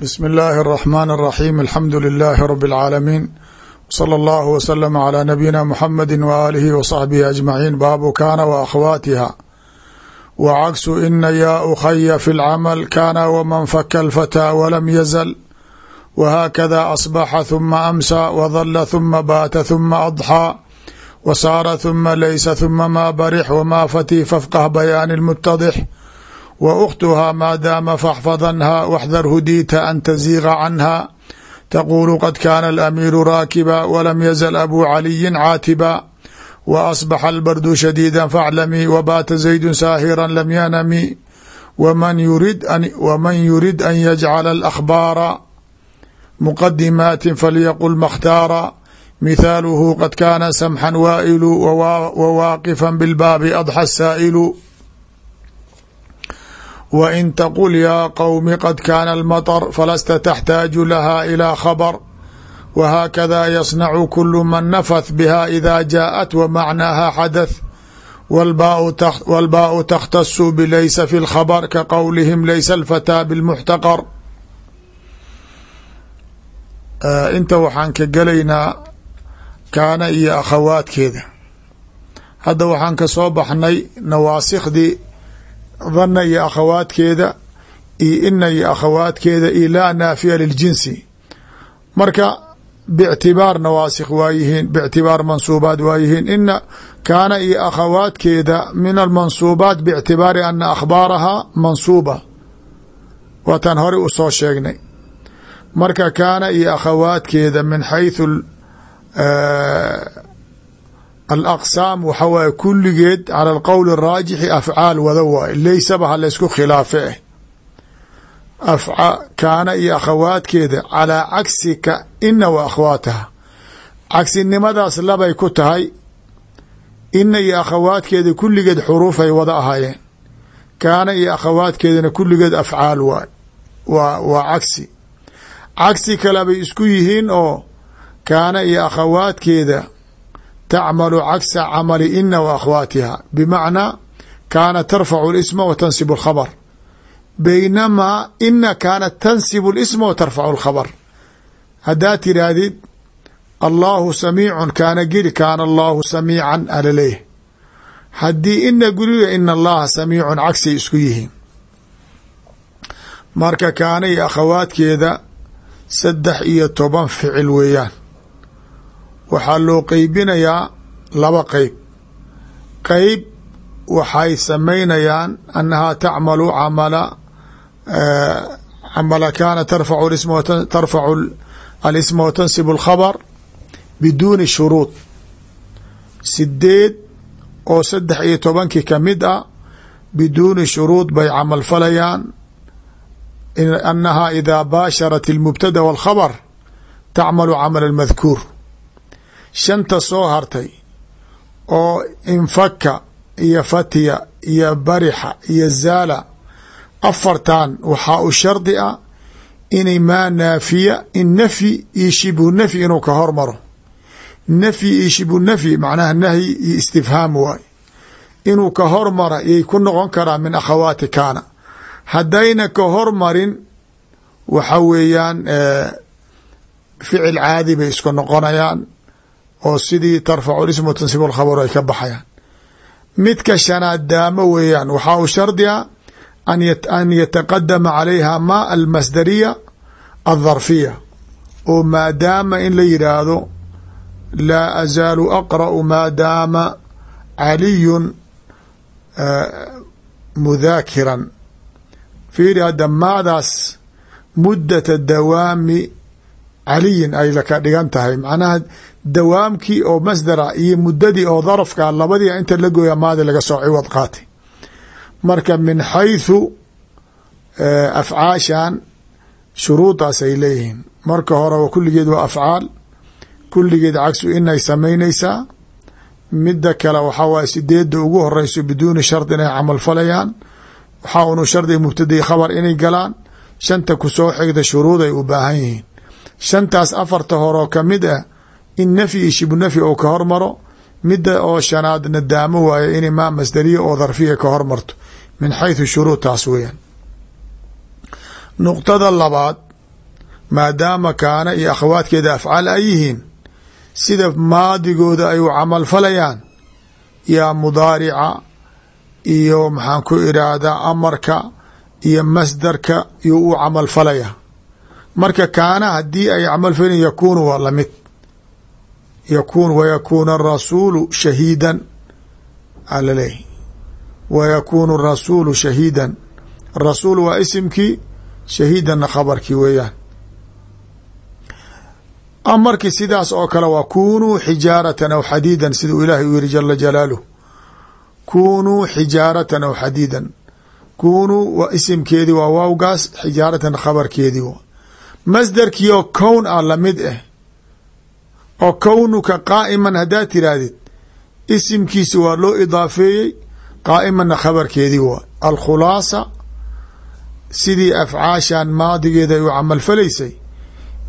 bsmi اllahi الرحmn الرaxيm alxamdu لilaahi rb اlcaalamiin wslى اllah wslm عlى nabiyina mxamedi waalihi wصaxbihi aجmaciin baabu kana waأkhwaatiha wa cagsu ina yaa ukhaya fi اlcamal kana wman faka اlfatىa wlam yazl whakada asbaxa ثuma amsى wdla ثuma baata ثuma adxىa wsaara ثuma laysa ثuma ma barix wma fatii fafqh bayaan اlmutadix w أkhtuhaa maadaama faxfadanha waxdar hudiita an taziiqa canha taquulu qad kaana alamiiru raakiba walam yazal abu caliyin caatiba wa asbaxa albardu shadiida faclamii wabaata zaydu saahira lam yanami waman yurid an yajcala alakhbaara muqadimaati falyaqul makhtaara mithaaluhu qad kaana samxan waa'ilu wawaaqifa bilbaabi adxa saa'ilu wain taqul yaa qowmi qad kaana almaطr falasta taxtaaju laha ilaa khabr wahaakada yasnacu kulu man nafath biha ida jaaءat wamacnaaha xadath walbaau takhtasu bilaysa fi lkhabr ka qowlihim laysa alfataa bilmuxtaqar inta waxaan ka gelaynaa kaana iyo akhawaadkeeda hadda waxaan ka soo baxnay nawaasikhdii dhanna iyo akhawaadkeeda iyo ina iyo akhawaadkeeda iyo laa naafiya liljinsi marka bictibaar nawaasikh waa yihiin bictibaar mansuubaat waa yihiin ina kaana iyo akhawaadkeeda min almansuubaat bictibaari ana akhbaaraha mansuuba. Waataan horey u soo sheegnay. Marka kaana iyo akhawaadkeeda min xayثu alaqsaam waxa waaye kulligeed cala alqowl araajixi afcaal wada waaye leysaba ha laysku khilaafe eh kaana iyo akhawaadkeeda calaa cagsika ina wa akhwaataha cagsinimadaas labay ku tahay ina iyo akhawaadkeeda kulligeed xuruufay wada ahaayeen kaana iyo akhawaadkeedana kulligeed afcaal waay waa waa cagsi cagsi kale bay isku yihiin oo kaana iyo akhawaadkeeda tacmalu cagsa camali ina wa akhwaatiha bimacnaa kaana tarfacu lisma wa tansibu alkhabr baynamaa ina kaanat tansibu lisma wa tarfacu alkhabr haddaad tidhaahdid allahu samiicun kaana geli kaana allahu samiican alaleeh haddii ina guriga ina allaha samiicun cagsay isku yihiin marka kaana iyo akhawaadkeeda saddex iyo toban ficil weeyaan waxaa loo qeybinayaa laba qeyb qeyb waxay samaynayaan annahaa tacmalu camala camala kaana tarfacu tarfacu alisma wa tansibu alkhabr biduuni shuruud. Sideed oo saddex iyo tobankii ka mid ah biduuni shuruud bay camal falayaan. Annahaa idaa baasharat ilmubtada walkhabr tacmalu camala almadkuur shanta soo hartay oo infaka iyo fatiya iyo barixa iyo zaala afartan waxaa u shardi ah inay maa naafiya in nafyi iyo shibhu nafyi inuu ka hormaro. Nafyi iyo shibhu nafyi macnaha nahyi iyo istifhaam waay. Inuu ka hormara yay ku noqon karaa min akhawaati kaana. Haddayna ka hormarin waxa weeyaan ficil caadi bay isku noqonayaan oo sidii tarfacu ism tansib khabr ay ka baxayaan. Midka shanaad daamo weeyaan waxaa u shardi a an yataqadama calayha ma almasdariya aldarfiya oo maadaama in la yidhaahdo laa azaalu aqra'u maadaama caliyun mudaakiran. Fiiri hadda maadaas muddata dawaami caliyin ay laka dhigan tahay. Macnaha dawaamkii oo masdara iyo muddadii oo darafka labadii inta la gooya maadi laga soo ciwad qaatay marka min xayثu afcaashan shuruudaas ay leeyihiin. Marka hore kulligeed waa afcaal. Kulligeed cagsu inay samaynaysaa midda kale waxaa waay sideedda ugu horeyso biduuni shard inay camal falayaan. Waxaa unu shardi mubtadai khabar inay galaan. Shanta ku soo xigda shuruud ay u baahan yihiin shantaas afarta horoo ka mid ah in nafyi iyo shibu ou ka hormaro midda oo shanaadna daamo waayo in maa masdariya oo darfiya ka hormarto min xayثu shuruud taas weeyaan. Nuqtada labaad maadaama kaana iyo akhawaadkeeda afcaal ay yihiin sida maadigooda ay u camal falayaan yaa mudaarica iyo maxaan ku idhaahdaa amarka iyo masdarka iyo u camal falaya marka kaana haddii ay camal falayan yakuunu waa la mid yakuun wayakuuna arasuulu shahiidan. Aa wayakuunu arasuulu shahiidan. Rasuul waa isimkii shahiidanna khabarkii weeyaan. Amarkii sidaas oo kale waa kunuu xijaaratan aw xadiidan siduu ilaahay u yiri jala jalaaluh kunuu xijaaratan aw xadiidan. Kunuu isimkeedii waa waawgaas xijaaratan khabarkeedii w masdarkii oo kown ah la mid ah oo kownuka qaa'iman haddaad tirahdid isimkiisi waa loo idaafeeyey qaa'imanna khabarkeedii waa alkhulaasa sidii afcaashan maadigeeda u camal falaysay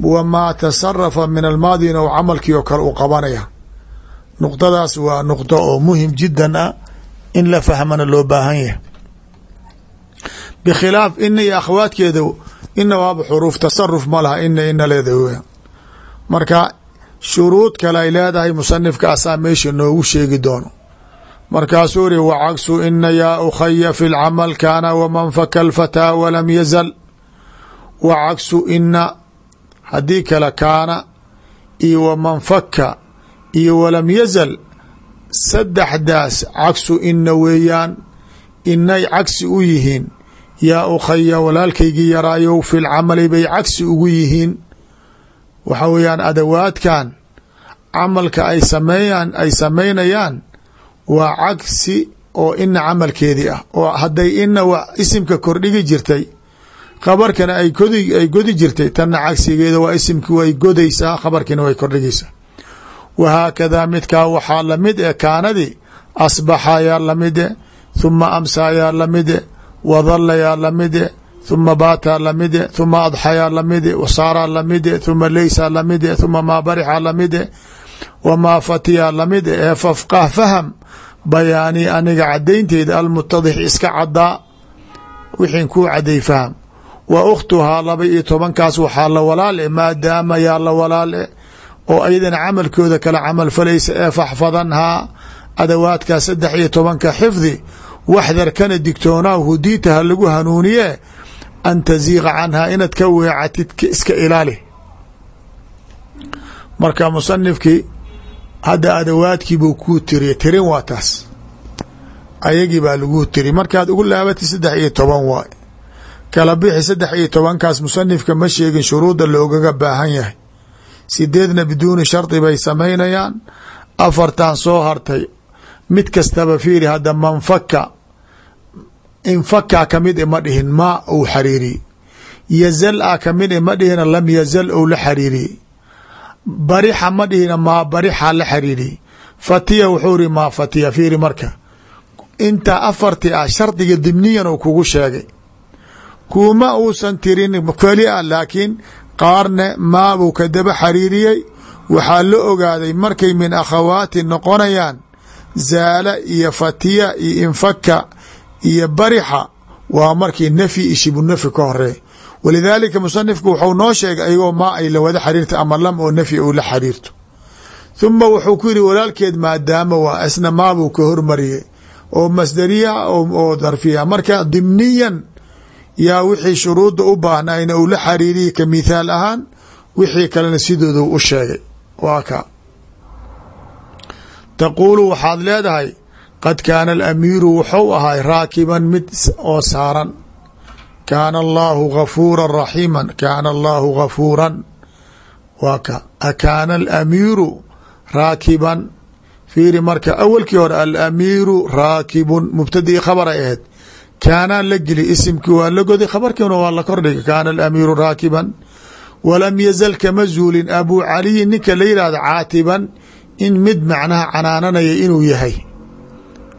wamaa tasarafa min almaadina u camalkii oo kale uu qabanaya. Nuqdadaas waa nuqdo oo muhiim jiddan ah in la fahmana loo baahan yahay. Bikhilaaf ina iyo akhawaadkeeda ina waaba xuruuf tasaruf ma laha ina ina leeda weya marka shuruud kale ay leedahay musanifka asaa meesha noogu sheegi doono. Markaasuu ri wacagsu ina yaa ukhaya fi lcamal kaana waman faka alfataa walam yazal. Wa cagsu ina haddii kale kaana iyo waman faka iyo walam yazal. Saddexdaas cagsu ina weeyaan inay cagsi u yihiin yaa ukhaya walaalkaygii yaraayow fi lcamali bay cagsi ugu yihiin. Waxa weeyaan adawaadkan camalka ay sameeyaan ay samaynayaan waa cagsi oo ina camalkeedii ah oo hadday ina isimka kordhigi jirtay khabarkana ay godi ay godi jirtay tanna cagsigeeda waa isimki way godaysaa khabarkiina way kordhigaysaa. Wahaakadaa midkaa waxaa la mid e kaanadii asbaxa yaa lamide huma amsa yaa lamide wadalla yaa lamide huma baataa lamide huma adxayaa lamide wasaaraa lamide huma leysaa lamide huma maa barixa lamide wamaa fatiyaa lamide ee fafqah faham bayaani aniga cadaynteyda almutadix iska cadaa wixiin kuu caday faham. Wa ukhtuhaa laba iyo tobankaas waxaa la walaal e maadaama yaa la walaal e oo ayadana camalkooda kala camal falaysa ee faxfadanhaa adawaadkaa saddex iyo tobanka xifdi waxdar kana digtoonaa hudiita ha lagu hanuuniye an taziiqa canhaa inaad ka weecatid iska ilaali. Marka musanifkii hadda adawaadkii buu kuu tiriya tirin waa taas. Ayagii baa laguu tiri. Markaad ugu laabatid saddex iyo toban waay. Kala bixi saddex iyo tobankaas musanifka ma sheegin shuruudda loogaga baahan yahay. Sideedna biduuni shardi bay samaynayaan. Afartan soo hartay. Mid kastaba fiiri hadda manfaka infaka ka mid ima dhihin maa ou xariiriye yazal a ka mid ima dhihina lam yazal ou la xariiriye barixa ma dhihina maa barixa la xariiriye fatiya wuxuu ri maa fatiya fiiri marka. Intaa afarti ah shardiga dimniyan uu kugu sheegay. Kuuma uusan tirin keli ah laakiin qaarne maabuu ka daba xariiriyey. Waxaa la ogaaday markay min akhawaati noqonayaan zaala iyo fatiya iyo infaka iyo barixa waa markii nafyi iyo shibunafi ka horeey walidaalika musanifku wuxuu noo sheegay ayagoo maa ay la wada xariirta ama lam oo nafyi ou la xariirto huma wuxuu ku yidhi walaalkeed maadaama waa isna maabuu ka hormariyey oo masdariya oo darfiya. Marka dimniyan yaa wixii shuruudda u baahnayna uu la xariiriyey ka mithaal ahaan wixii kalena sidoodu u sheegay. Waa ka. Taquulu waxaad leedahay qad kaana alamiiru wuxuu ahay raakiban mid oo saaran. Kaana allaahu gafuuran raxiiman kaana allaahu gafuuran waa ka akaana alamiiru raakiban. Fiiri marka awalkii hore alamiiru raakibun mubtadii khabar ay ahayd. Kaanaa la geli isimkii waa la goday khabarkiina waa la kordhigay kaana alamiiru raakiban. Walam yazal kama zuulin abuu caliyin ninka la caatiban in mid macnaha canaananaya inuu yahay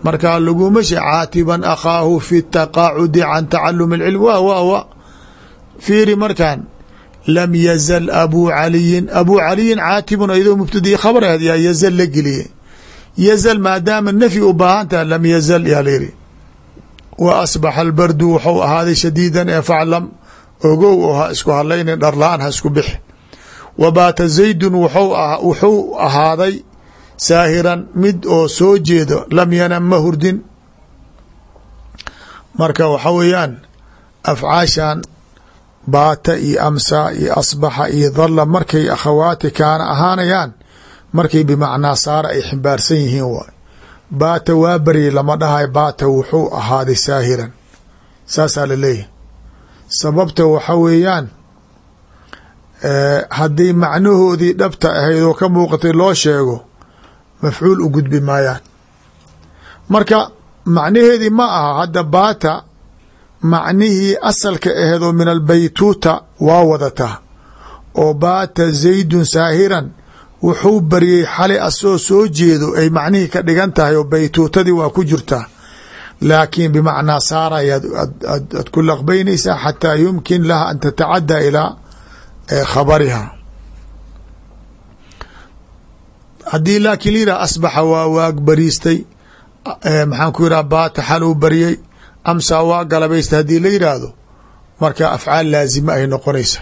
markaa laguma she caatiban akhaahu fi taqaacudi can tacalumi اlcilm wa wa wa fiiri markan lam yazal abuu caliyin abuu caliyin caatibun ayadoo mubtadii khabar ahayd yaa yazal la geliye yazal maadaama nafyi u baahan taha lam yazal yaa layidhi wa asbaxa albardu wuxuu ahaaday shadiidan ee faclam ogow oo isku hadlaynin dharla-aan ha isku bixi. Wa baata zaydun wuxuu saahiran mid oo soo jeedo lam yanam ma hurdin. Marka waxa weeyaan afcaashan baata iyo amsa iyo asbaxa iyo dalla markay akhawaati kaana ahaanayaan markay bimacnaa saara ay ximbaarsan yihiin waay. Baata waa baryay lama dhahay baata wuxuu ahaaday saahiran. Saasaa la leeyahay. Sababta waxa weeyaan haddii macnahoodii dhabta ahayd oo ka muuqatay loo sheego mafcuul u gudbi maayaan. Marka macnaheedii ma aha hadda baata macnihii asalka aheed oo min albaytuuta waa wadataa oo baata zaydun saahiran wuxuu baryey xalay asoo soo jeedo ay macnihii ka dhigan tahay oo baytuutadii waa ku jirtaa laakiin bimacnaa saara ayaad ad ku laqbaynaysaa xataa yumkin laha an tatacaddaa ilaa khabariha haddii laakiin layidhah asbaxa waa waag bariistay maxaan ku yidhaha baata xaluu baryey amsaa waa galabaystay haddii la yidhaahdo marka afcaal laazima ay noqonaysa.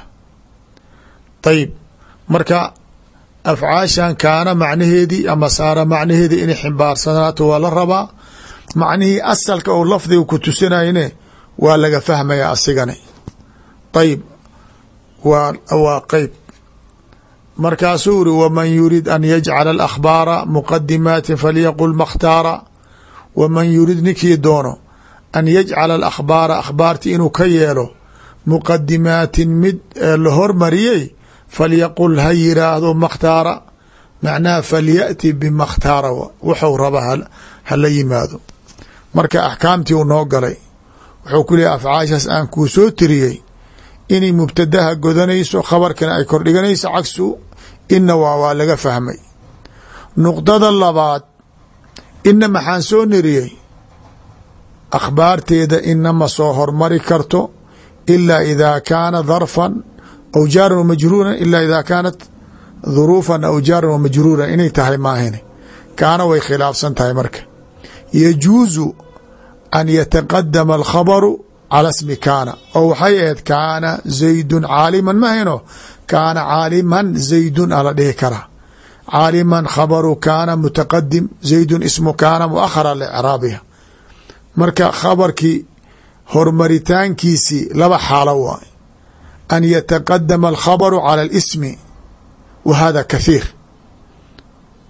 Ayib marka afcaashan kaana macnaheedii ama saara macnaheedii inay ximbaarsanaato waa la rabaa macnihii asalka oo lafdiga ku tusinayne waa laga fahmaya asigani ayib waa waa qeyb markaasuu uri waman yurid an yajcala alakhbaara muqadimaatin falyaqul makhtaara. Waman yurid ninkii doono an yajcala alakhbaara akhbaarti inuu ka yeelo muqadimaatin mid la hormariyey falyaqul ha yiraahdo makhtaara. Macnaha falyati bimakhtaara wuxuu raba hala yimaado. Marka axkaamtii uu noo galay wuxuu ku leehay afcaashaas aan kuu soo tiriyey inay mubtadaha godanayso khabarkana ay kordhiganayso cagsu ina waa waa laga fahmay. Nuqdada labaad ina maxaan soo niriyey akhbaarteeda inama soo hormari karto ilaa idaa kaana darfan aw jaaran wamajruuran ilaa idaa kaanat dhuruufan aw jaaran wamajruuran inay tahay maahine kaana way khilaafsan tahay marka. Yajuusu an yataqadama alkhabaru cala smi kaana. Oo waxay ahayd kaana zaydun caaliman. Mahayno kaana caaliman zaydun ala dhihi karaa caaliman khabaru kaana mutaqadim zaydun ismu kaana muakhara licraabiha marka khabarkii hormaritaankiisii laba xaalo waay an yataqadama alkhabaru cala alismi wa hada kathiir.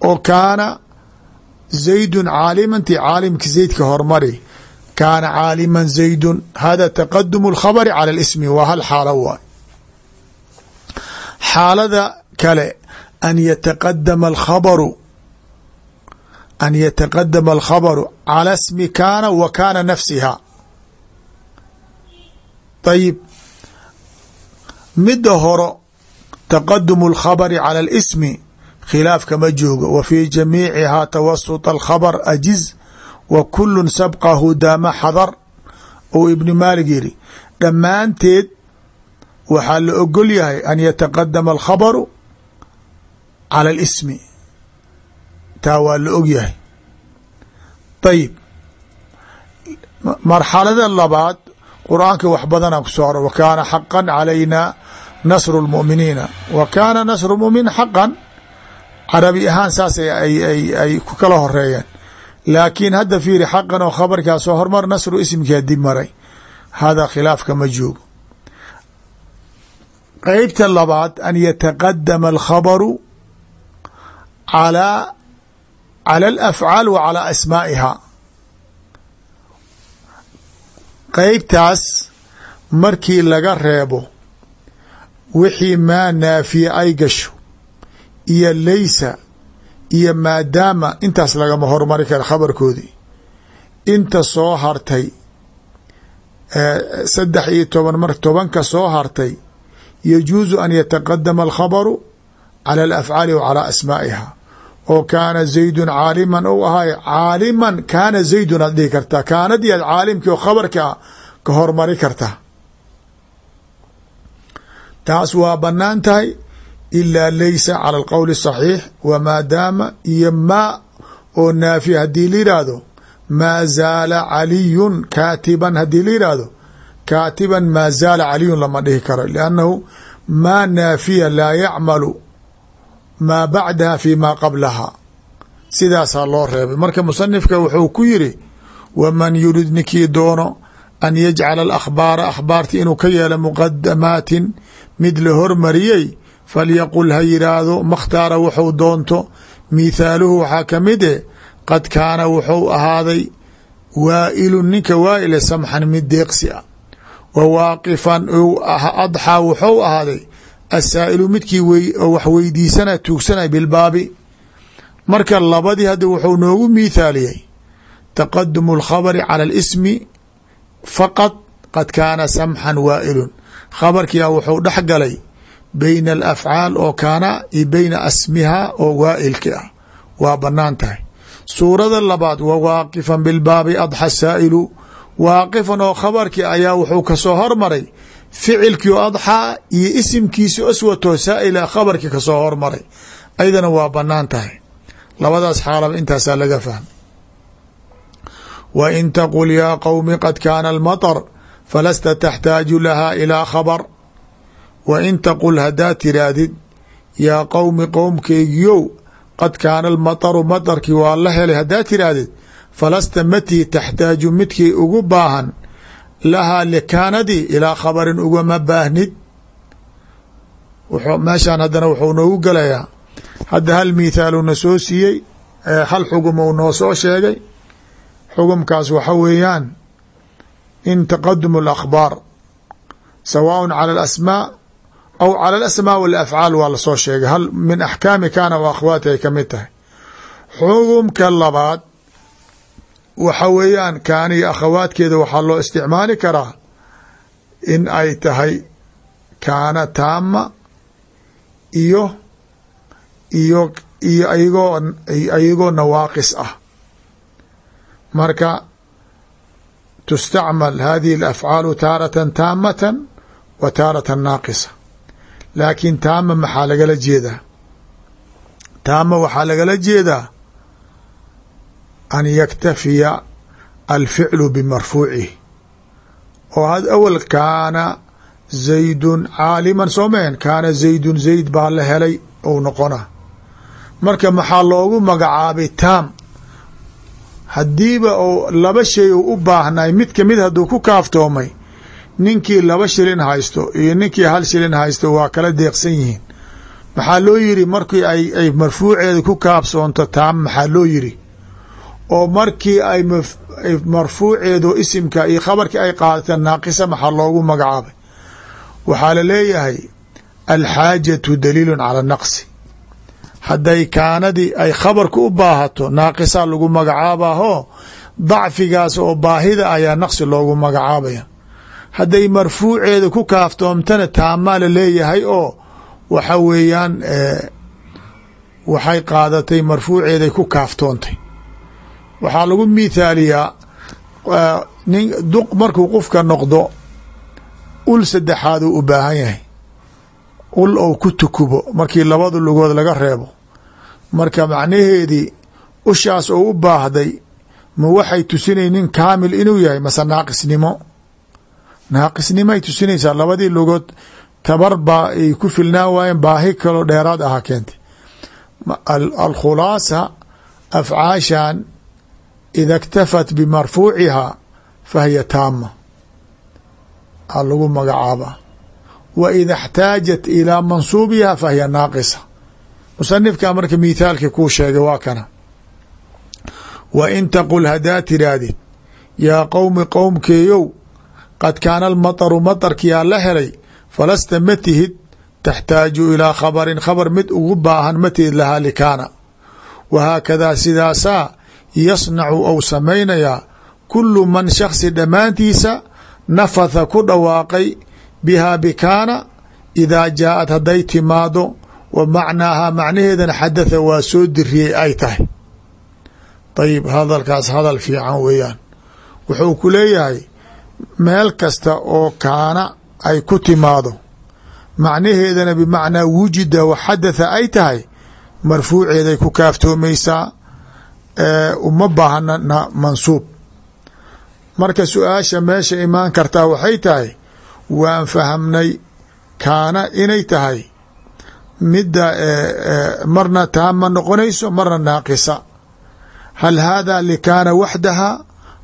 Oo kaana zaydun caalimantii caalimki zaydka hormari kaana caaliman zaydun hada taqadumu اlkhabri cala اlismi waa hal xaalo waay xaalada kale an yataqadama alkhabaru an yataqadama alkhabaru cala smi kaana wa kaana nafsiha ayib midda horo taqadumu اlkhabri cala اlismi khilaaf kama joogo wa fii jamiicihaa tawasut alkhabr ajiz wa kulun sabqahu daama xadar. Ou ibni maalig yiri dhammaanteed waxaa la ogol yahay an yataqadama alkhabaru cala alismi. Taa waa la og yahay. Ayib marxalada labaad qur'aanka wax badana ku soo horo wa kaana xaqa calayna nasru lmu'miniina wa kaana nasru muminiin xaqan carabi ahaan saas ay ku kala horeeyeen laakiin hadda fiiri xaqan oo khabarkaa soo hormar nasru ismkaa dib maray. Hada khilaafka ma joogo. Qeybta labaad an yataqadama alkhabaru calaa cala alafcaal wa calaa asmaa'iha qeybtaas markii laga reebo wixii maa naafiye ay gasho iyo laysa iyo maadaama intaas lagama hormari kara khabarkoodii inta soo hartay saddex iyo toban mar tobanka soo hartay yajuusu an yataqadama alkhabaru cala alafcaali wa calaa asmaa'iha. Oo kaana zaydun caaliman ou ahaay caaliman kaana zaydun aad dhihi kartaa kaanadii aad caalimkii oo khabarka ka hormari karta taas waa bannaan tahay ilaa laysa cala alqowli saxiix wa maadaama iyo maa oo naafiya haddii la yidhaahdo maa zaala caliyun kaatiban haddii la yidhaahdo kaatiban maa zaala caliyun lama dhihi karo liannahu maa naafiya laa yacmalu maa bacdaha fi maa qablaha. Sidaasaa loo reebay. Marka musanifka wuxuu ku yiri waman yurid ninkii doono an yajcala alakhbaara akhbaarti inuu ka yeelo muqadamaatin mid la hormariyey falyaqul ha yidhaahdo makhtaara wuxuu doonto mithaaluhu waxaa ka mid e qad kaana wuxuu ahaaday waailun ninka waaile samxan mid deeqsi ah wa waaqifan adxaa wuxuu ahaaday asaa'ilu midkii wax weydiisana tuugsanay bilbaabi marka labadii hadda wuxuu noogu miithaaliyey taqadumu alkhabari cala alismi faqad qad kaana samxan waa'ilun khabarkiia wuxuu dhex galay beyna alafcaal oo kaana iyo beyna asmiha oo waa'ilki ah. Waa bannaan tahay. Suurada labaad wa waaqifan bilbaabi adxa saa'ilu. Waaqifan oo khabarkii ayaa wuxuu ka soo hormaray ficilkii adxaa iyo isimkiisi aswato saa'ila khabarkii ka soo hormaray. Ayadana waa bannaan tahay. Labadaas xaalaba intaasaa laga fahmay. Wa in taqul yaa qowmi qad kaana almaطr falasta taxtaaju laha ilaa khabar wa in taqul haddaad tiraahdid yaa qowmi qowmkeygiyow qad kaana almataru matarkii waa la helay haddaad tiraahdid falasta matii taxtaaju midkii ugu baahan lahaa likaanadii ilaa khabarin ugama baahnid. Meeshaan haddana wuxuu noogu gelayaa hadda hal mithaaluna soo siiyey hal xugum uu noo soo sheegay? Xugumkaas waxa weeyaan in taqadum alakhbaar sawaaء calى alasmaa aw calى alasmaa walafcaal waa la soo sheegay hal min axkaami kaana wa akhwaati ay ka mid tahay xugumka labaad waxa weeyaan kaana iyo akhawaadkeeda waxaa loo isticmaali karaa in ay tahay kaana taama iyo iyo iyo ayagoo ayagoo nawaaqis ah marka tustacmal hadihi alafcaalu taaratan taamatan wa taaratan naaqisa laakiin taama maxaa lagala jeedaa? Taama waxaa lagala jeedaa an yaktafiya alficlu bimarfuucihi oo had awal kaana zaydun caaliman soo mehen kaana zaydun zayd baa la helay ou noqona. Marka maxaa loogu magacaabay taam? Haddiiba laba shay uu u baahnay mid ka mid hadduu ku kaaftoomay ninkii laba shilin haysto iyo ninkii hal shilin haysto waa kala deeqsan yihiin. Maxaa loo yiri markii ay marfuuceeda ku kaabsoonto taam maxaa loo yiri? Oo markii ay marfuuceedu isimka iyo khabarkii ay qaadata naaqisa maxaa loogu magacaabay? Waxaa la leeyahay alxaajatu daliilun cala naqsi. Hadday kaanadii ay khabarka u baahato naaqisaa lagu magacaabaho dacfigaas oo baahida ayaa naqsi loogu magacaabaya hadday marfuuceeda ku kaaftoomtana taamaa la leeyahay oo waxa weeyaan waxay qaadatay marfuuceeday ku kaaftoontay waxaa lagu mithaaliyaa nin duq markuu qofka noqdo ul saddexaad uu u baahan yahay. Ul ou ku tukubo markii labada lugood laga reebo. Marka macnaheedii ushaas oo u baahday ma waxay tusinay nin kaamil inuu yahay mase naaqisnimo naaqisnimoay tusinaysaa labadii lugood tabar baa ay ku filnaan waayeen baahi kaloo dheeraad ahaa keentay. Alkhulaasa afcaashan ida اktafat bimarfuucihaa fahiya taama a lagu magacaaba wa ida اxtaajat ilaa mansuubiha fahiya naaqisa. Musanifka marka mithaalkii kuu sheegay waa kana. Wa in taqul haddaad tidhaahdid yaa qowmi qowmkeeyow qad kaana almataru matarkiyaa la helay falasta ma tihid taxtaaju ilaa khabarin khabar mid ugu baahan ma tihid lahaa likaana wahaakadaa sidaasaa yasnacu ou samaynayaa kulu man shaksi dhammaantiisa nafatha ku dhawaaqay bihaa bikaana idaa jaaءat hadday timaado wa macnaahaa macnaheedana xadatha waa soo diriyey ay tahay ayib hadalkaas hadal fiican weeyaan wuxuu ku leeyahay meel kasta oo kaana ay ku timaado. Macnaheedana bimacnaa wujida wa xadatha ay tahay marfuuceeday ku kaaftoomaysaa uma baahna mansuub. Marka su'aasha meesha imaan kartaa waxay tahay waan fahamnay kaana inay tahay midda marna taama noqonayso marna naaqisa. Hal hada likaana waxdaha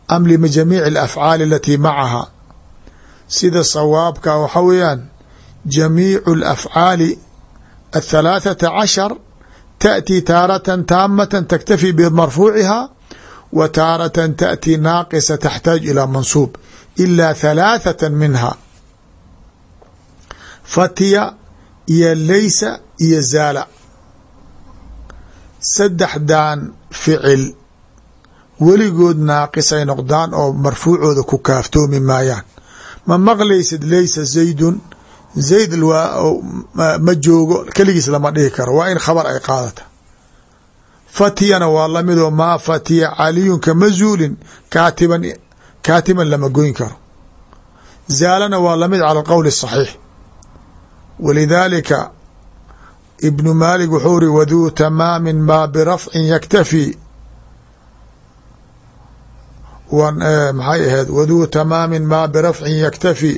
am lijamiici alafcaali alatii macaha? Sida sawaabka waxa weeyaan jamiicu alafcaali athalaathata cashar taأtii taaratan taamatan taktafi bimarfuuciha wa taaratan taأtii naaqisa taxtaaj ilaa mansuub ila thalaathata minha. Fatiya iyo laysa iyo zaala. Saddexdan ficil weligood naaqisay noqdaan oo marfuucooda ku kaaftoomi maayaan. Ma maqlaysid laysa zaydun? Zayd ma joogo keligiis lama dhihi karo. Waa in khabar ay qaadata fatiyana waa la mid oo maa fatiya caliyun kama zuulin kaatiban kaatiban lama goyn karo. Zaalana waa la mid cala qowl saxiix. Walidaalika ibnu maalik wuxuu iri waduu tamaamin maa birafcin yaktafi maxay ahayd? Waduu tamaamin maa birafcin yaktafi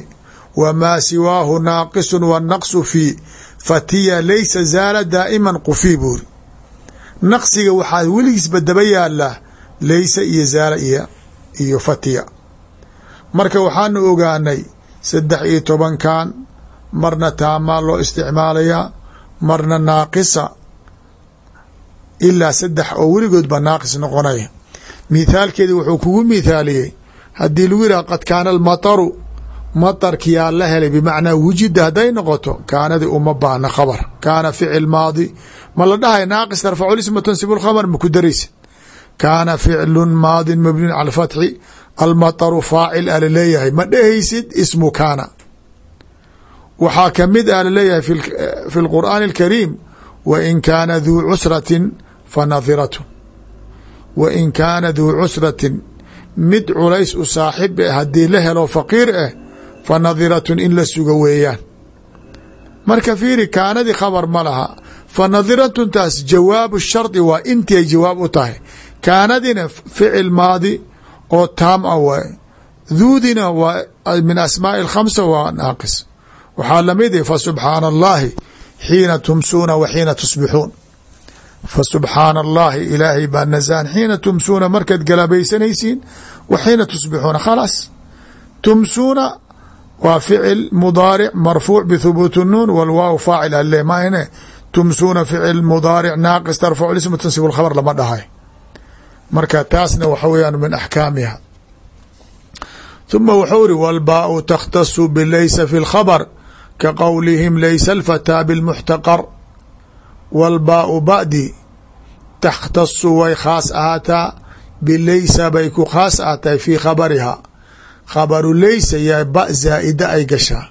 wamaa siwaahu naaqisu wannaqsu fii fatiya laysa zaala daa'iman qufii buuri naqsiga waxaa weligiisba daba yaalaa laysa iyo zaala iyo fatiya. Marka waxaanu ogaanay saddex iyo tobankan marna taamaa loo isticmaalayaa marna naaqisa ilaa saddex oo weligoodba naaqis noqonaya mithaalkeedi wuxuu kugu mithaaliyey haddii lagu yidhah qad kaana almataru matarkiyaa la helay bimacnaa wujida hadday noqoto kaanadii uma baahna khabar. Kaana ficil maadi. Ma la dhahay naaqis tarfacu lisma tansibu lkhabar ma ku daraysa kaana ficlun maadin mabniun cala almataru faacil a la leeyahay ma dhehaysid ismu kaana. Waxaa ka mid ah la leeyahay fi lqur'aani alkariim wain kaana duu cusratin fa nadiratun wain kaana duu cusratin mid culays u saaxib eh haddii la helo faqiir ah fa nadiratun in la sugo weeyaan. Marka fiiri kaanadii khabar ma laha. Fa nadiratun taas jawaabu shardi waa intiay jawaab u tahay. Kaanadina ficil maadi oo taam a waay duudina waa min asmaaءi اkhamsa waa naaqis. Waxaa la mid i fasubxaana allahi xiina tumsuuna wa xiina tusbixuun fa subxaana allahi ilaahay baa nasaan xiina tumsuuna markaad galabaysanaysiin wa xiina tusbixuuna khalaas. Tumsuuna waa ficil mudaaric marfuuc bihubuut nuun wlwaaw faacil alemane tumsuuna ficil mudaaric naaqis tarfacu ismu tansib lkhabr lama dhahay. Marka taasna waxa weyaan min axkaamiha. Uma wuxuu iri walbaau takhtasu bilaysa fi lkhabr ka qowlihim laysa alfataa bilmuxtaqar wاlbaau ba'di takhtasu way khaas ahaataa bilaysa bay ku khaas ahatahay fii khabariha khabaru laysa yaa ba zaa'ida ay gashaa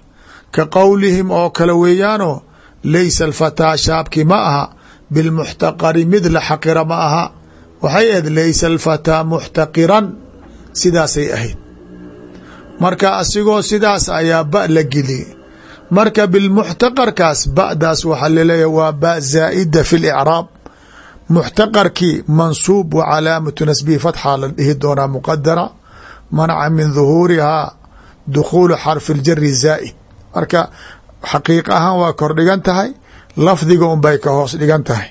ka qowlihim oo kale weeyaano laysa alfataa shaabki ma aha bilmuxtaqari mid la xaqira ma aha waxay ahayd laysa alfataa muxtaqiran sidaasay ahayd marka asigoo sidaas ayaa ba la geliyey marka bilmuxtaqarkaas badaas waxaa laleeyahy waa ba zaa'ida fi licraab muxtaqarkii mansuub wa calaamatu nasbihi fatxaa la dhihi doonaa muqadara manaca min duhuurihaa dukhuulu xarfi ljari zaa'id marka xaqiiq ahaan waa kor dhigan tahay lafdiga unbay ka hoos dhigan tahay.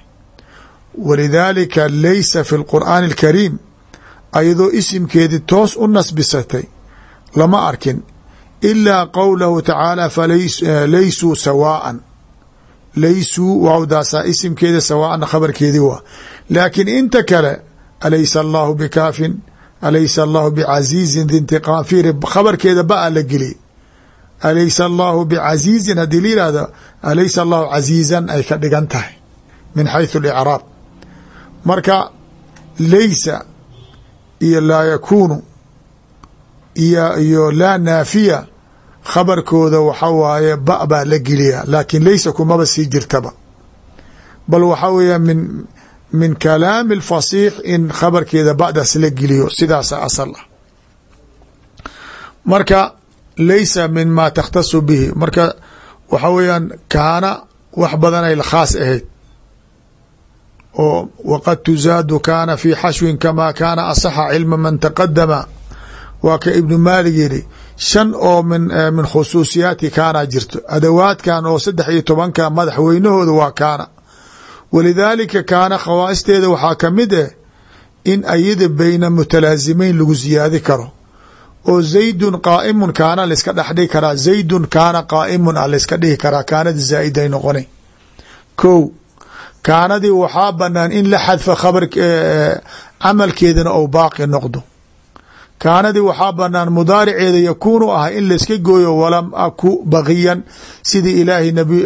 Walidaalika laysa fi lqur'aani alkariim ayadoo isimkeedii toos u nasbisatay. Lama arkin ilaa qowlahu tacaala falaysuu sawaa'an laysuu waawdaasaa isimkeeda sawaa'ana khabarkeedii waa laakiin inta kale alaysa allahu bikaafin alaysa allahu bcasiizin dintiqaam fiiri khabarkeeda ba a la geliy alaysa allahu bcasiizin haddii la yihahdo alaysa allahu casiizan ay ka dhigan tahay min xayثu اlicraab marka laysa iyo laa yakuunu iyo iyo laa naafiya khabarkooda waxa waaye ba baa la geliya laakiin laysa kumaba sii jirtaba. Bal waxaa weeya min min kalaami اlfasiix in khabarkeeda ba'daas la geliyo sidaasa asal ah. Marka laysa min ma takhtasu bihi. Marka waxa weeyaan kaana wax badan ay khaas ahayd. Oo waqad tuzaadu kaana fi xashwin kama kaana asaxa cilma man taqadama waa ka ibnu maalig yidhi shan oo min min khusuusiyaati kaana jirto. Adawaadkan oo saddex iyo tobanka madaxweynahooda waa kaana. Walidaalika kaana khawaa'isteeda waxaa ka mid eh in ayada beyna mutalaasimeyn lagu siyaadi karo. Oo zaydun qaa'imun kaana laiska dhex dhigi karaa. Zaydun kaana qaa'imun a laiska dhihi karaa. Kaanada zaa'id ay noqona kow kaanadii waxaa banaan in la xadfa khabar camalkeedana ou baaqi noqdo kaanadii waxaa banaan mudaariceeda yakuunu ah in laiska gooyo walam aku baqiyan sidii ilaahay nabi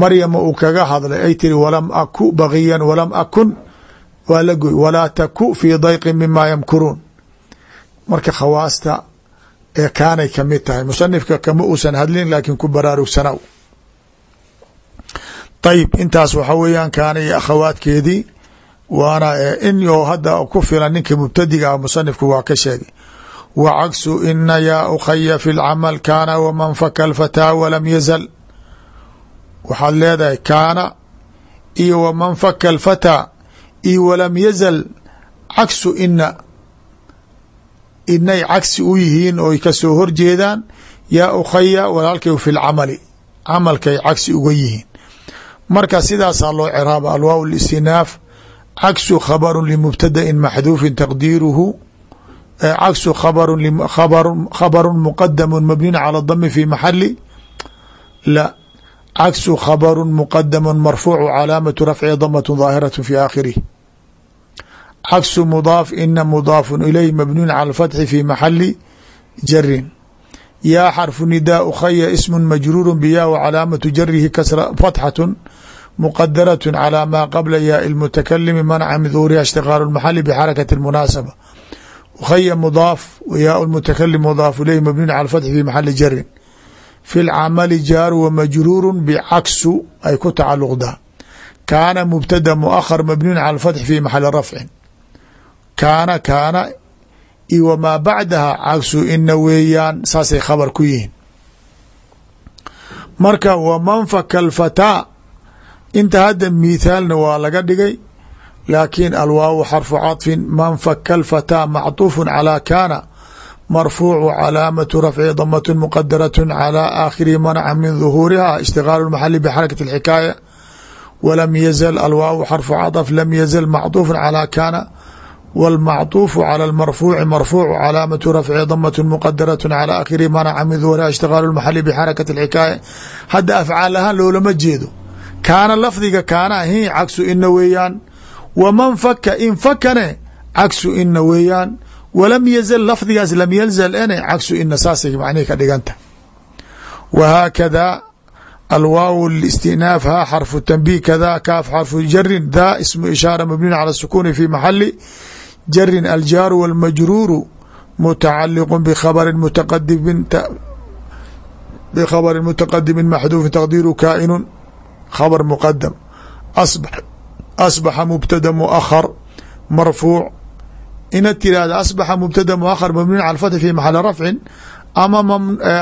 maryama uu kaga hadlay. Ay tiri walam aku baqiyan walam akun waa la gooy walaa taku fii dayqin mima yamkuruun. Marka khawaasta ee kaanay ka mid tahay musanifka kama uusan hadlin laakiin ku baraarugsanaw ayib intaas waxa weeyaan kaana iyo akhawaadkeedii waana in oo hadda ku filan ninka mubtadiga ah musanifku waa ka sheegay. Wa cagsu ina yaa ukhaya fi lcamal kaana waman faka alfataa walam yazal. Waxaad leedahay kaana iyo waman faka alfataa iyo walam yazal cagsu ina inay cagsi u yihiin oy ka soo horjeedaan yaa ukhaya walaalkay fi lcamali camalkay cagsi uga yihiin. Marka sidaasaa loo ciraaba alwaaw listinaaf cagsu khabaru limubtadain maxduufin taqdiiruhu cagsu khabaru khabaru muqadamu mabniun cala dami fi maxali la cagsu khabaru muqadamu marfuucu calaamatu rafci damatu daahiratu fi aakhirih cagsu mudaaf ina mudaafu ilayh mabniun cala alfatxi fi maxali jarin yaa xarfu nidaa ukhaya ismu majruuru biya w calaamatu jarihi kasra fatxatu muqadaraة calى ma qabla yaa اlmutakalimi manca min duhuriha ishtiqaalu اmaxali bxarakati اmunaasaba ukhaya mudaaf yaa mutakalim mudaaf ilayh mabniun cala fatxi fi maxali jarin fi lcamali jaaru wa majruuru bcaksu ay ku tacaluqdaa kaana mubtada muahar mabniun cala fatxi fi maxali rafcin kaana kaana iyo wamaa bacdaha cagsu ina weeyaan saasay khabar ku yihiin marka waman faka alfataa inta hadda mithaalna waa laga dhigay laakiin alwaawu xarfu caطfin man faka alfataa macطuufu calى kaana marfuucu calaamatu rafci damat muqadaraة calى aakhirihi manca min duhuuriha ishtigaalu اmaxali bxarakati اlxikaaya walam yazal alwaawu xarfu caطf lam yazal macطuufu calى kaana wاlmacطuufu calى اlmarfuuci marfuucu calaamatu rafci damat muqadaraة calى aakhirihi manca min duhuuriha ishtigaalu اmaxali bxarakati اlxikaaya hadda afcaal ahaan loolama jeedo kaana lafdiga kaana ahi cagsu ina weeyaan. Waman faka in fakane cagsu ina weeyaan. Walam yazal lafdigaas lam yalzal ene cagsu ina saasay macnihi ka dhiganta. Wahaakada alwaaw istinaaf ha xarfu tanbih kada kaaf xarfu jarin dha ismu ishaara mabniun cala sukuni fi maxali jarin aljaaru walmajruuru mutacaliqu bkhabari mutaqadimin bkhabari mutaqadimin maxduufin taqdiiru kaa'inun khabr mqadam asbaxa mubtada muahar marfuuc ina tirahda asbaxa mubtada muahar mabniun cala fathi fi maxali rafcin ama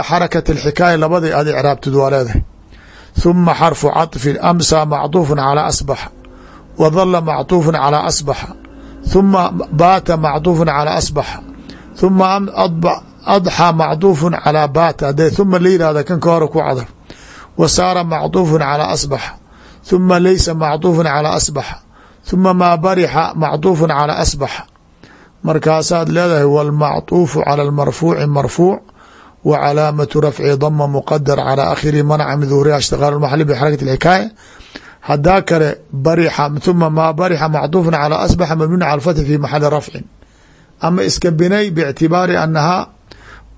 xarakat اlxikaaya labaday ad icraabtid waa leedahay ثuma xarfu caطfin amsa macطuufu calى asbaxa wa dala macطuufu calى asbaxa ثuma baata macطuufu calى asbaxa ثuma adxى macطuufu calى baata hadee ثuma la yihahda kan ka hore ku cadaf wa saara macduufun calaa asbaxa huma leysa macduufun calaa asbaxa huma maa barixa macduufun calaa asbaxa markaasaad leedahay walmacduufu cala almarfuuci marfuuc wa calaamatu rafci dama muqadar calaa akhiri manaca min duhuriha ishtiqaal lmaxli bixarakat alxikaaya hadaa kale barixa huma maa barixa macduufun calaa asbaxa mabnun cala alfathi fi maxali rafcin. Ama iska binay biictibaari annahaa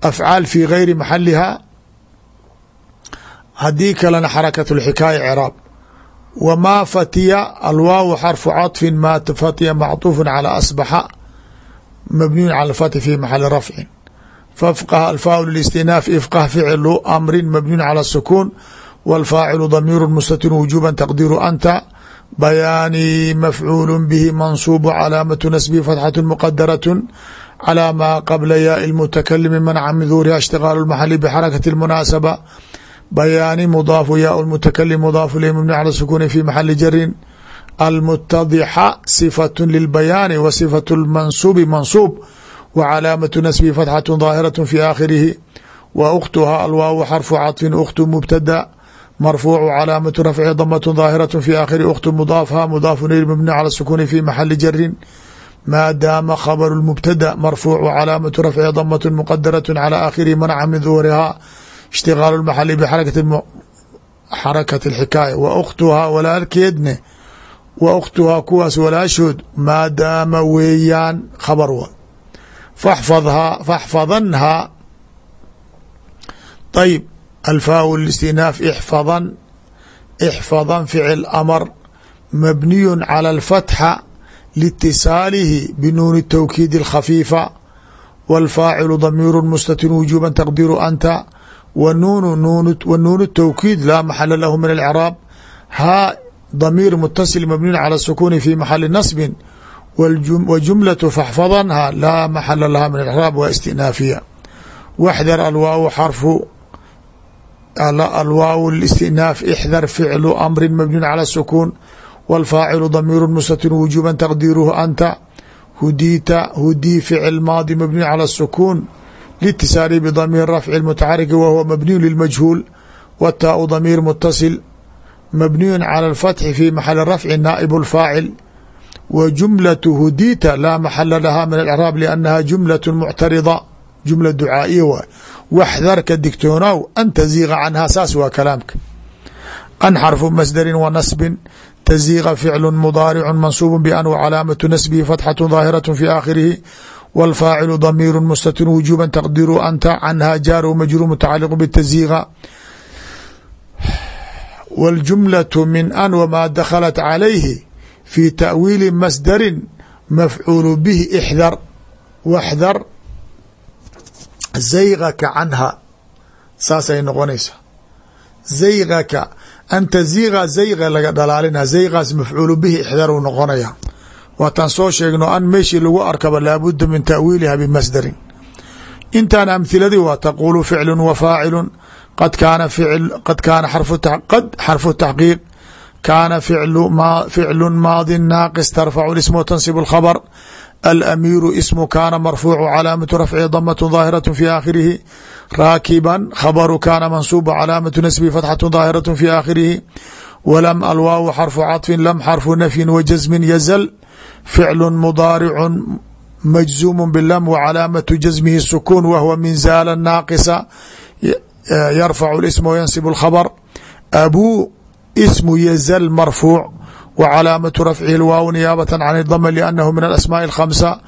afcaal fi gayri maxaliha haddii kalena xarakat اlxikaaya craab wmaa fatiya alwaawu xarfu caطfin ma fatiya macطuufu calى asbaxa mabniyun calى fathi fi maxali rafcin fafqh alfaa listinaaf ifqh ficlu amrin mabniyun calى sukuun wاlfaacilu damiiru mustatir wujuba taqdiiru anta bayaani mafcuulu bihi mansuubu calaamatu nasbi fatxaة muqadaraة calى maa qabla yaai اlmutakalimi manca min duuriha ishtiqaalu اmaxali bxarakati اlmunaasaba bayaani mudaafu yaa mutakalim mudaafu l mabni cala sukuni fi maxali jarin almutadixa sifatu lilbayaani wa sifatu lmansuubi mansuub wa calaamatu nasbihi fatxatu daahiraة fi aakhirihi wa ukhtuhaa alwaawu xarfu caطfin ukhtu mubtada marfuucu calaamatu rafci damaة daahiraة fi aakhiri ukhtu mudaafha mudaafu il mabni cala sukuni fi maxali jarin maadaama khabru mubtada marfuucu calaamatu rafci damaة muqadaraة calى aakhirihi manca min duhurihaa ishtiqaalu lmaxali bxarakati alxikaaya wa ukhtuhaa walaalkeedne wa ukhtuhaa kuwaas walaashood maadaama weeyaan khabar wa. Faxfadhaa faxfadanhaa. Ayb alfaaw listinaaf ixfadan ixfadan ficil amar mabniyu cala alfatxa liitisaalihi binuuni tawkiidi alkhafiifa wاlfaacilu damiiru mustatin wujuuba taqdiru anta wnun nuun towkiid laa maxala lahu min alcraab haa damiir mutasil mabniun cala sukuni fi maxali nasbin wajumlatu faxfadanha laa maxala laha min alcraab waa istinaafiya waxdar alwaaw xarfu alwaaw istinaaf ixdar ficlu amri mabniun cala sukuun wاlfaacilu damiiru mustatir wujuba taqdiiruhu anta hudita hudii ficil maadi mabniun cala sukuun liitisaali bidamiir rafci lmutacariki wa huwa mabniyun lilmajhuul wataau damiir mutasil mabniyun cala alfatxi fi maxali rafci naa'ib lfaacil wa jumlatu hudita laa maxala laha min alcraab liannaha jumlatu muctarida jumla ducaa'iya waay waxdarka digtoonaaw an taziiqa canhaa saas waa kalaamka an xarfu masdarin wa nasbin taziiqa ficlu mudaaricu mansuubu ban wa calaamatu nasbihi fatxatu daahiratu fi aakhirihi wاlfaacilu damiiru mustatir wujuba taqdiru anta canha jaar majruur mutacaliq btaziiqa wاljumlaة min an wmaa dakhalat calayhi fi ta'wiili masdarin mafcuulu bihi ixdar waxdar zaygaka canha saasay noqonaysaa zaygaka an taziiqa zayga laga dhalaalina zaygaas mafcuulu bihi ixdar uu noqonaya waataan soo sheegno an meeshii lagu arkaba laabuda min ta'wiiliha bimasdarin intaan amhiladii waa taquulu ficlu wa faacilu qad kaana qad kaana qad xarfu taxqiiq kaana ficlu maadi naaqis tarfacu ism tansib اkhabr alamiiru ismu kaana marfuucu calaamatu rafci damaة daahiraة fi aakhirihi raakiban khabaru kaana mansuuba calaamatu nasbi fatxaة daahiraة fi aakhirihi walam alwaawu xarfu caطfin lam xarfu nafyin wa jasmin yazl ficlu mudaaricu majzuumu bilam wa calaamatu jasmihi sukuun wahwa min zaala naaqisa yarfacu ism wayansib اlkhabr abuu ismu yazl marfuuc w calaamatu rafcihi lwaaw niyaabata can dama liannahu min alasmaaءi اlkhamsa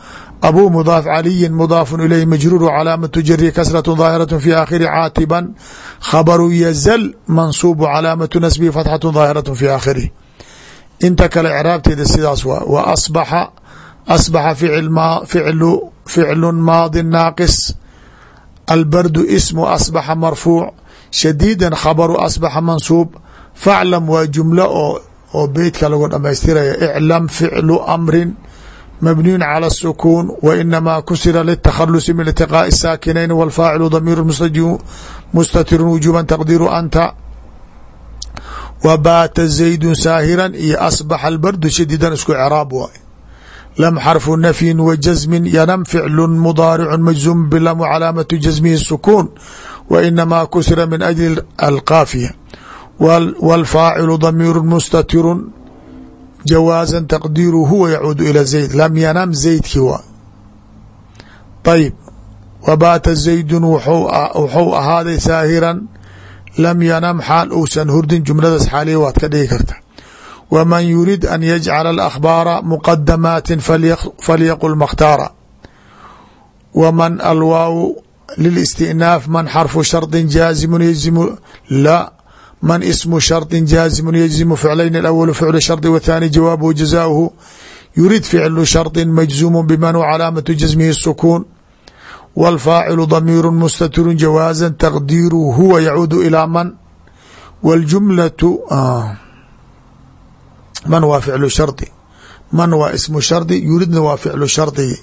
abuu mudaaf caliyi mudaafu ilayh majruur calaamatu jari kasraة daahiraة fi aakhiri caatiban khabaru yazl mansuubu calaamatu nasbihi fatxaة daahiraة fi aakhirih inta kale craabteeda sidaas waa w asbaxa asbaxa ficlu maadi naaqis albardu ismu asbaxa marfuuc shadiida khabaru asbaxa mansuub faclam waa jumlo oo oo beytka lagu dhamaystiraya iclam ficlu amrin mabniyun calى الsukuun wa inamaa kusira litakhalusi min iltiqaaءi الsaakinayn wاlfaacilu damiiru mustatiru wujuba taqdiru anta wa baata zaydun saahiran iyo asbaxa albardu shadiidan isku craab waay lam xarfu nafyin wa jasmin yanam ficlu mudaaricun majzuum bilam wcalaamatu jasmihi sukuun wa inamaa kusira min ajli alqaafiya wاlfaacilu damiiru mustatirun jawaasan taqdiiru huwa yacuudu ila zayd lam yanam zaydki waa ayib wa baata zaydun wuxuu ahaaday saahiran lam yanam xaal uusan hurdin jumladaas xaaliya waad ka dhigi karta. Wman yurid an yajcala alakhbaara muqadamaatin falyaqul makhtaara. Waman alwaawu lilistinaaf man xarfu shardin jaazimun yajzimu la man ismu shardin jaazimun yajzimu ficlayn alawalu ficlu shardi wathaani jawaabuhu jazaauhu. Yurid ficlu shardin majzuumun biman wa calaamatu jasmihi sukuun wاlfaacilu damiiru mustatiru jawaaza taqdiiru huwa yacuudu ilىa man wاljumlaةu man waa ficlu shardi man waa ismu shardi yuridna waa ficlu shardigi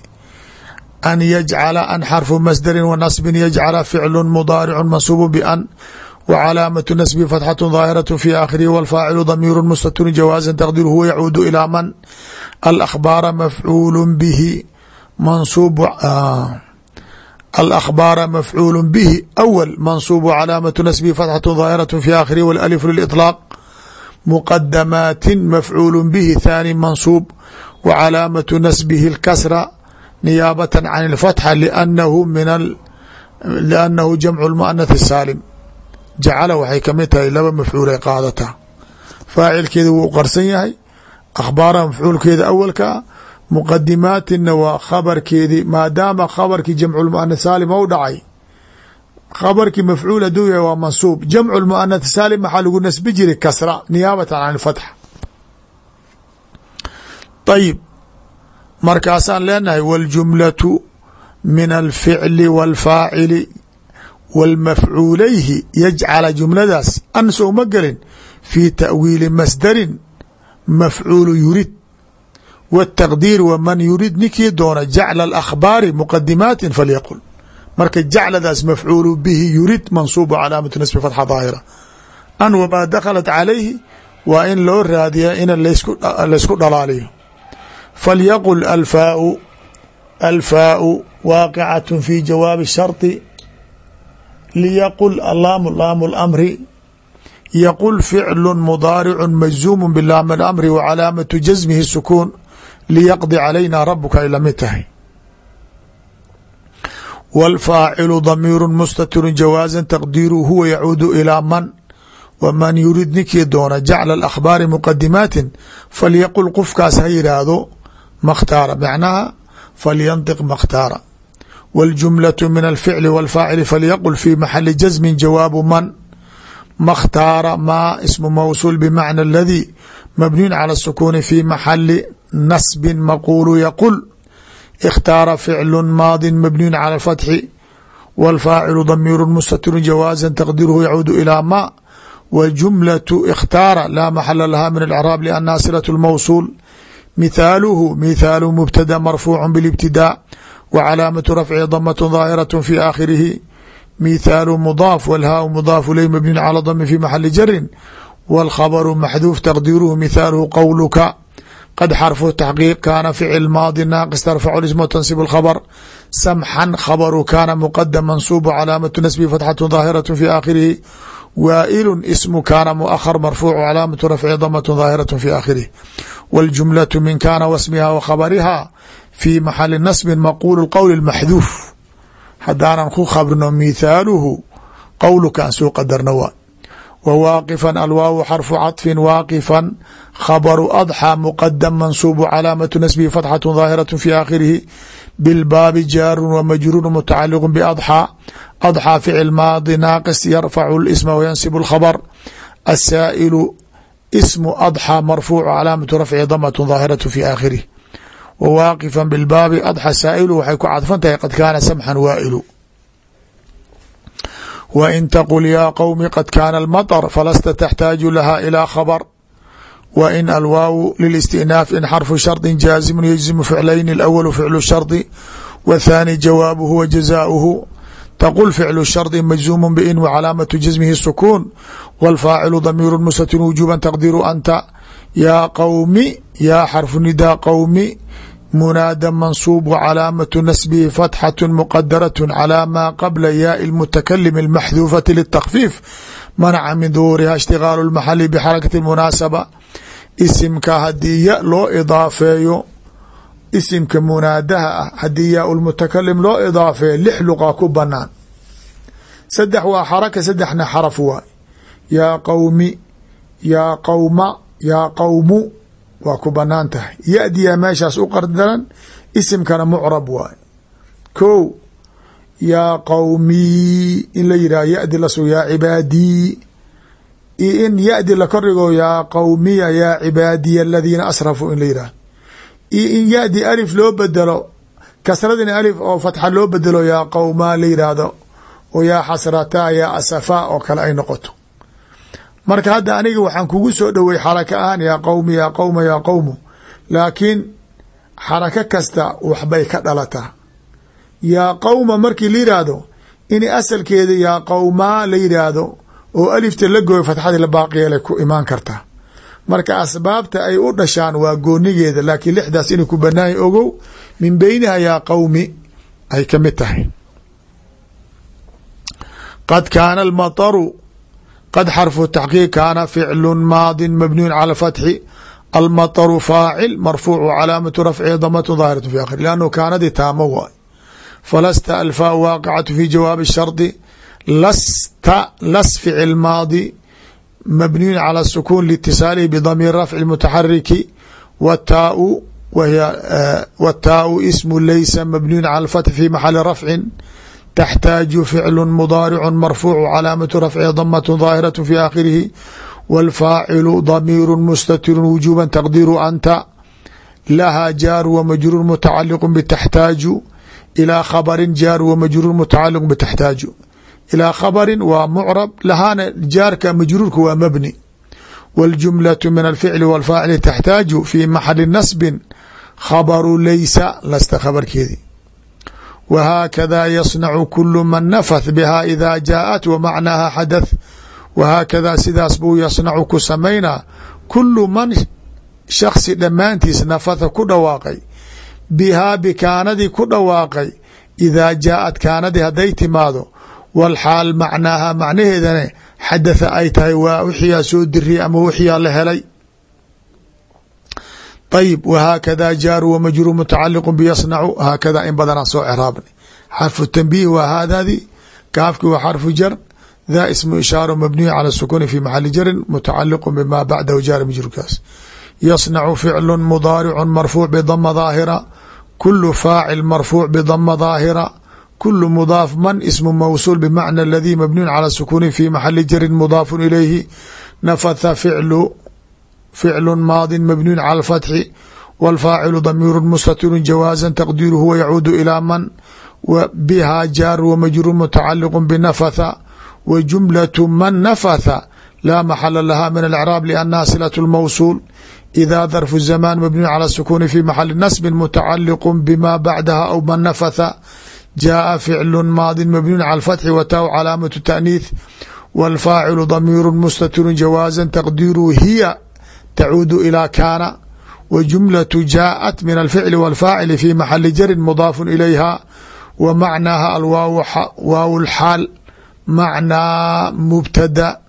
an yajcala an xarfu masdari wa nasbin yajcala ficlu mudaaricu mansuubu ban w calaamatu nasbi fatxaة daahiraة fi aakhirihi wاlfaacilu damiiru mustatiru jawaaza taqdiru huwa yacuudu ilىa man alakhbaara mafcuulu bihi mansuub alأkhbaara mafcuul bihi أwl mansuub calaamaةu nasbihi fatxaة ظaahiraة fi aakhirihi wاlأlif lilإطlaaq muqadamaatin mafcuul bihi thaani mansuub wa calaamatu nasbihi اlkasra niyaabata can اlfatxa lanahu min liannahu jamcu lmuanath saalim jacala waxay kamid tahay laba mafcuulay qaadataa faacilkeeda wuu qarsan yahay akhbaaraha mafcuulkeeda awalkaa muqadimaatinna waa khabarkeedii maadaama khabarkii jamculmuanath saalim ou dhacay. Khabarkii mafcuul hadduu yahay waa mansuub. Jamcu lmuanath saalim maxaa lagu nasbi jiray? Kasra niyaabatan can ilfatx ayib markaasaan leenahay waljumlatu min alficli wاlfaacili walmafcuulayhi yajcala jumladaas. An souma gelin fii ta'wiili masdarin mafcuulu yurid wالtaqdiir waman yurid ninkii doona jacla اlakhbaari muqadimaatin falyaqul marka jacladaas mafcuulu bihi yurid mansuubu calaamatu nasbi fatxa daahira an wamaa dakhalat calayhi waa in loo raadiya in laysku dhalaaliyo falyaqul alfaau alfaau waaqicaة fi jawaabi sharطi liyaqul alaamu laamu اlamri yaqul ficlu mudaaricu majzuumu bilaam اlamri wa calaamatu jasmihi sukuun liyaqdi calayna rabuka ay lamid tahay wاlfaacilu damiiru mustatiru jawaaza taqdiiru huwa yacuudu ilaa man waman yurid ninkii doona jacla akhbaari muqadimaatin falyaqul qofkaas ha yidhaahdo makhtaara macnaha falyantiq makhtaara wاljumlaة min alficli wاlfaacili falyaqul fi maxali jasmin jawaabu man makhtaara maa ismu mawsuul bmacna aladii mabniyun cala الsukuuni fi maxali nasbin maquulu yaqul اkhtaara ficlu maadi mabniyun cala اfatxi wاlfaacilu damiiru mustatiru jawaaza taqdiruhu yacuudu ilaa ma wjumlaة اkhtaara laa maxala laha min اlcraab lannaha silaة اlmawsuul mithaaluhu mithaalu mubtada marfuucu biاlibtidaa wa calaamatu rafci damaة ظaahiraة fi aakhirihi mithaalu mudaaf wlhaau mudaaf iley mabniin calى dami fi maxali jarin wاlkhabru maxduuf taqdiiruhu mithaaluhu qowluka qad xarfu taxqiiq kaana ficil maadi naaqis tarfacu ism tansib khabr samxan khabaru kaana muqadam mansuubu calaamatu nasbi fatxatu daahiratu fi aakhirihi waailun ismu kaana muahar marfuucu calaamatu rafci damatu daahiratu fi aakhirihi waljumlatu min kaana wasmiha wa khabariha fi maxali nasbin maquulu qowl maxduuf hadaanan ku khabrino mithaaluhu qowlukaan soo qadarna waa wa waaqifan alwaawu xarfu caطfin waaqifan khabaru adxى muqadam mansuubu calaamatu nasbihi fatxaة ظaahiraة fi aakhirihi bilbaabi jaaru wa majruur mutacaliq badxى adxى ficil maadi naaqis yarfacu اsma wayansib اlkhabr asaa'ilu ismu adxى marfuuc calaamatu rafci damaة ظaahiraة fi aakhirih wa waaqifan bilbaabi adxى saa'ilu waxay ku cadfan tahay qad kaana samxan waa'ilu w in taqul yaa qowmi qad kaana almaطr falasta taxtaaju laha ilى khabr w in alwaawu lilistinaaf in xarfu shardi jaazimu yجzimu ficlayn اlawl ficlu shardi w thaani jawaabuhu wa jazaauhu tqul ficlu shardi majzuumu bin wcalaamatu jasmihi sukuun wاlfaacilu damiiru mustatir wujuba taqdiru anta yaa qowmi yaa xarfu nidaa qowmi munaada mansuub wcalaamatu nasbihi fatxaة muqadaraة calى maa qabla yaai اlmutakalim اlmaxduufati liلtakfiif manaca min duhuuriha ishtigaalu اlmaxali bxarakati اmunaasaba isimka haddii ya loo idaafeeyo isimka munaadaha ah haddii yaa lmutakalim loo idaafeeyo lix luqa ku banaan. Saddex waa xaraka saddexna xaraf waay. Yaa qowmi yaa qowma yaa qowmu waa ku bannaan tahay. Yadiyaa meeshaas u qardaran isimkana mucrab waay. Ko yaa qowmii in la yidhah yadi lasug yaa cibaadii iyo in yadi la kordhigo yaa qowmiya yaa cibaadiya aladiina asrafuu in la yidhah iyo in yadi alif loo bedelo kasradina alif oo fatxa loo bedelo yaa qowmaa la yidhaahdo oo yaa xasrataa yaa asafaa oo kale ay noqoto marka hadda aniga waxaan kugu soo dhowey xaraka ahaan yaa qowmi yaa qowma yaa qowmu laakiin xarako kasta waxbay ka dhalataa yaa qowma markii la in asalkeeda yaa qowmaa la yidhaahdo oo alifta la gooyo fatxadii la baaqyeelay ku imaan kartaa marka asbaabta ay u dhashaan waa goonigeeda laakiin lixdaas inay ku banaanya ogow min beyniha yaa qowmi ay ka mid tahay. Qad kaana almataru qad xarfu taxqiiq kaana ficlu maadi mabniyun cala fatxi. Almataru faacil marfuucu calaamatu rafcihi damatu daahiratu fi akhir lannu kaanadii taamo waay. Falasta alfaa waaqicatu fi jawaabi shardi lasta las ficil maadi mabniyun calى sukuun liitisaalihi bidamiir rafci mutaxariki wataau wataau eh, ismu leysa mabniyun cala lfathi fi maxali rafcin taxtaaju ficlu mudaaricu marfuucu calaamatu rafcihi damatu daahiratu fi aakhirihi wاlfaacilu damiiru mustatiru wujuba taqdiru anta laha jaar wamajruur mutacaliq bitaxtaaju ilaa khabrin jaar wamajruur mutacaliq bitaxtaaju إلى خبر waa معرب لhاana jaarka مجrوurka waa مبني والجملة من الفعل والفاaعل تxtاaج في محل نصب خبر laysa lasta khبرkeedi whakada yصنc kul man nafth bha ida jaaءat wmacnaha xadaث whaakada sidaas buu yasnacu ku samaynaa kulu man shaksi dhammaantiis nafatha ku dhawaaqay bihaa bikaanadii ku dhawaaqay idaa jaaءat kaanadii hadday timaado wlxaal macnaaha macnaheedane xadatha ay tahay waa wixiyaa soo diriyay ama wixiyaa la helay ayb whaakada jaaru wmajruur mutacaliq byasnacu haakada in badanaa soo craabna xarfu tanbiih waa haadadi kaafki waa xarfu jar daa ismu ishaaru mabniyu cala sukuni fi maxali jarin mutacaliqu bima bacdahu jaari majruurkaas yasnacu ficlu mudaaricu marfuuc bdama daahira kulu faacil marfuuc bdama daahira kulu mudaaf man ismu mawsuul bmacna aladii mabniyun cala sukuni fi maxali jarin mudaafu ilayhi nafatha ficlu ficlu maadi mabniyun cala alfatxi wاlfaacilu damiiru mustatiru jawaaza taqdiiru huwa yacuudu ilaa man biha jaar wmajruur mutacaliq bnafatha wa jumlatu man nafatha laa maxala laha min alcraab liannaha silaة اlmawsuul ida darfu zamaan mabniyu cala sukuni fi maxali nasbi mutacaliq bima bacdaha aw man nafatha jaaa ficlu maadi mabniyun cala alfatxi wataw calaamatu taأniith wاlfaacilu damiiru mustatiru jawaaza taqdiiru hiya tacuudu ilى kaana w jumlaة jaaءat min alficli wاlfaacili fi maxali jarin mudaafu ilayha w macnaaha alwaaw اlxaal macnaa mubtada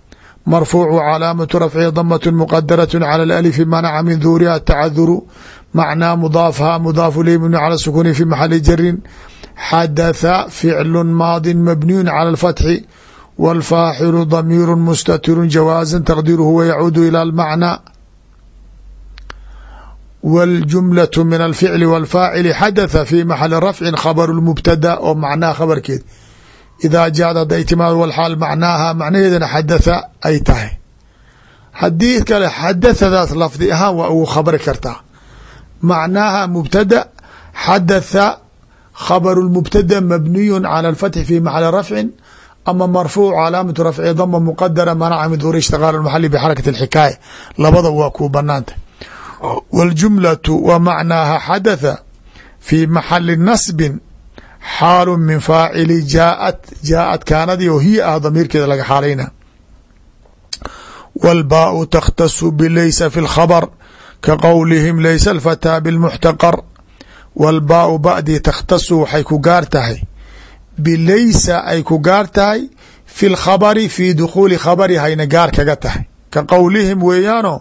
marfuucu calaamatu rafci damaة mqadaraة calى اlأlifi manaca min duuriha tacaduru macnaa mudaafha mudaafu ley mabni calى sukuni fi maxali jarin xadatha ficlu maadi mabniyu calى اlfatxi wاlfaaxilu damiiru mustatiru jawaaza taqdiru huwa yacuudu ilى اlmacnى wاljumlaة min alficli wاlfaacili xadatha fi maxali rafci khabaru mubtada oo macnaha khabarkeed idaa jaad haday timaado wlxaal macnaaha macnaheedana xadatha ay tahay haddii kale xadathadaas lafdi ahaan waa ugu khabri kartaa macnaaha mubtada xadatha khabaru mubtada mabniyu calى اlfatxi fi maxali rafcin ama marfuuc calaamatu rafci dama muqadara manaca min duuri ishtiqaal maxali bxarakat اlxikaaya labada waa kuu banaanta wاljumlaة w macnaaha xadatha fi maxali nasbi xaalu min faacili jaaat jaaat kaanadii oo hiya ah damiirkeeda laga xaalayna wاlbaau takhtasu bilaysa fi اlkhabr ka qowlihim laysa اlfatىa bاlmuxtaqar wاlbaau ba'dii takhtasu waxay ku gaar tahay bilaysa ay ku gaar tahay fi اlkhabri fi dukhuuli khabri hayna gaar kaga tahay ka qowlihim weeyaano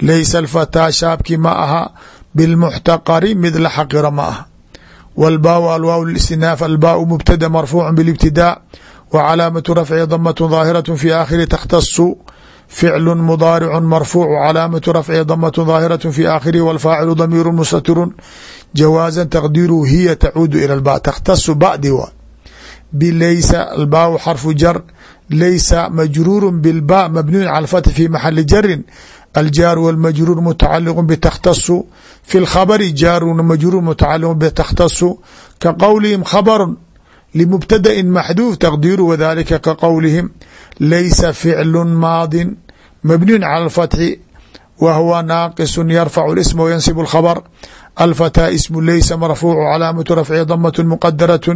laysa alfataa shaabki ma aha bilmuxtaqari mid la xaqiro ma aha wاlbaau alwaaw istinaaf albaau mubtada marfuucu biاlibtidaa wa calaamatu rafci damatu daahiraة fi aakhiri takhtasu ficlu mudaaricu marfuucu calaamatu rafci damatu daahiraة fi aakhirihi wاlfaacilu damiiru mustatiru jawaaza taqdiiru hiya tacuudu ilى ba takhtasu badi wa bilaysa albaau xarfu jar laysa majruur bilba mabniyu cala alfatx fi maxali jarin aljaar wاlmajruur mutacaliqu btakhtasu fi lkhabri jaarun majruur mutacaliqu btakhtasu ka qowlihim khabru limubtadain maxduuf taqdiiru wadalika ka qowlihim laysa ficlu maadin mabniyun cala alfatxi wa huwa naaqisu yarfacu isma wayansib اlkhabr alfataa ismu laysa marfuucu calaamatu rafci damat muqadaraة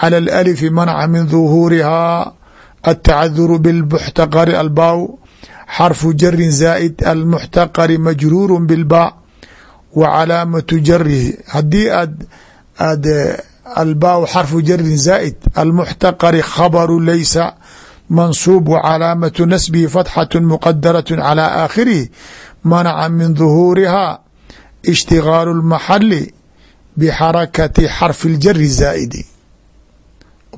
clى اlأlifi manaca min duhuuriha التacaduru bاlmuxtaqari albaaw xarfu jarin zaa'id almuxtaqari majruuru bilbaa wa calaamatu jarihi haddii aad aad albaa xarfu jarin zaa'id almuxtaqari khabaru laysa mansuub wa calaamatu nasbihi fatxatu muqadaraة calى aakhirihi manaca min duhuuriha ishtigaalu اlmaxali bxarakati xarfi اljari zaa'idi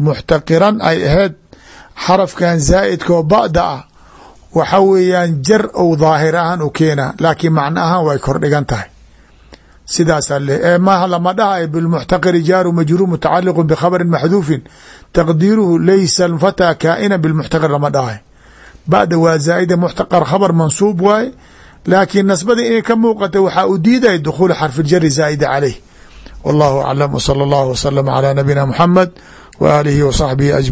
muxtaqiran ay ahayd xarafkan zaa'idkoo ba'da ah waxa weeyaan jar ou daahir ahaan u keena laakiin macno ahaan way kordhigan tahay sidaasaa le ee maaha lama dhahay bilmuxtaqiri jaaru majruur mutacaliqu bikhabrin maxduufin. Taqdiiruhu laysa alfataa kaa'ina bilmuxtaqir lama dhahay. Ba'da waa zaa'ida muxtaqar khabar mansuub waaye laakiin nasbada inay ka muuqata waxaa u diidaya dukhuul xarfi ljari zaa'ida caleyh wallahu aclam wsala allahu waslama calaa nabiyina muxamed wa aalihi wa saxbihi ajmaciin